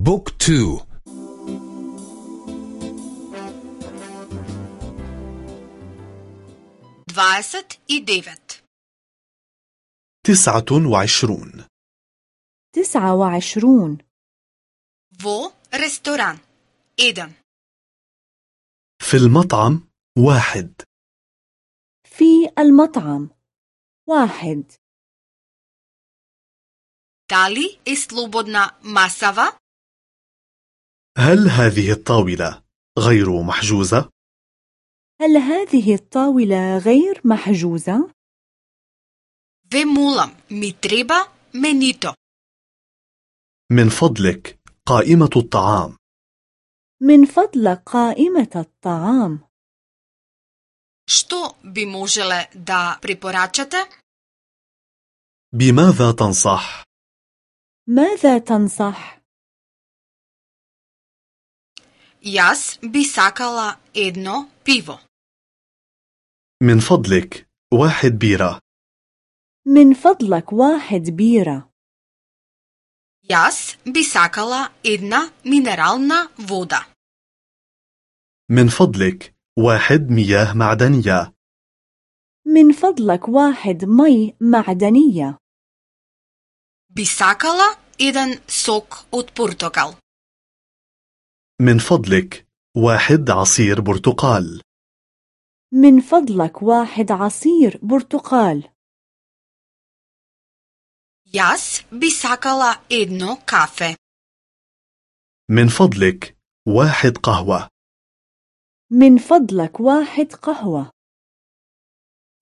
بوك تو دواست اي ديفت تسعة وعشرون تسعة وعشرون во ресторан еден في المطعم واحد في المطعم واحد дали е слободна масава هل هذه الطاولة غير محجوزة؟ هل هذه الطاولة غير محجوزة؟ Ве молам, ми من فضلك قائمة الطعام. من فضل قائمة الطعام. شتو би دا بريبوراتشتا؟ بماذا تنصح؟ ماذا تنصح؟ јас би сакала едно пиво من فضلك واحد بيرة من فضلك واحد بيرة јас би сакала една минерална вода من فضلك واحد مياه معدنية من فضلك واحد مي معدنية би сакала еден сок од портокал من فضلك واحد عصير برتقال من فضلك واحد عصير برتقال Јас би сакала едно кафе. من فضلك واحد قهوة من فضلك واحد قهوة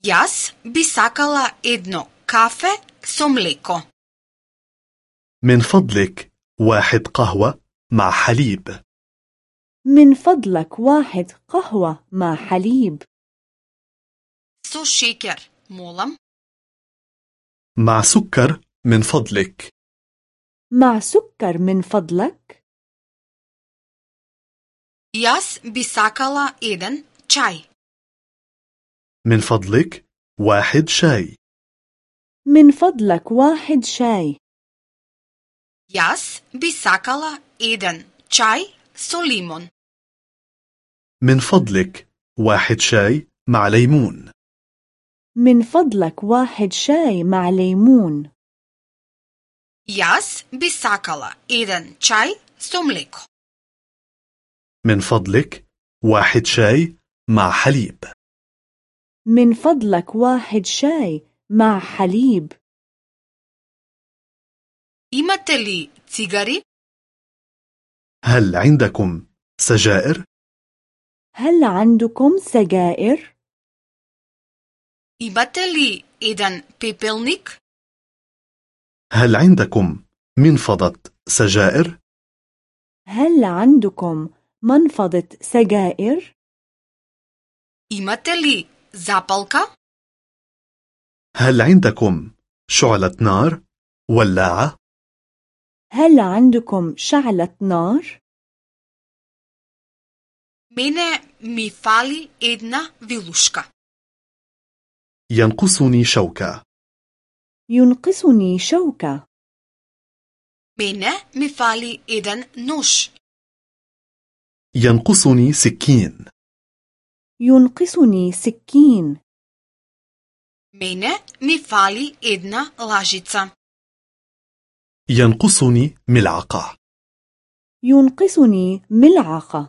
Јас би сакала едно кафе со млеко. من فضلك واحد قهوة مع حليب من فضلك واحد قهوة مع حليب. Со шеќер молам. مع سكر من فضلك. مع سكر من فضلك. ياس بساكالا إيدن شاي من فضلك واحد شاي. من فضلك واحد شاي. ياس بساكالا إيدن شاي سو ليمون من فضلك واحد شاي مع ليمون من فضلك واحد شاي مع ليمون Јас би сакала еден чај со млеко. من фадлик واحد شاي مع حليب من فضلك واحد شاي مع حليب Имате ли цигари? هل عندكم سجائر؟ هل عندكم سجائر؟ Имате ли еден пепелник? هل عندكم منفضة سجائر؟ هل عندكم منفضة سجائر؟ Имате ли запалка? هل عندكم شعلة نار؟ ولاعة؟ هل عندكم شعلة نار؟ Мене ми фали една вилушка. ينقصني شوكة ينقصني شوكة Мене ми фали еден нож. ينقصني سكين ينقصني سكين Мене ми фали една лажица. ينقصني ملعقة ينقصني ملعقة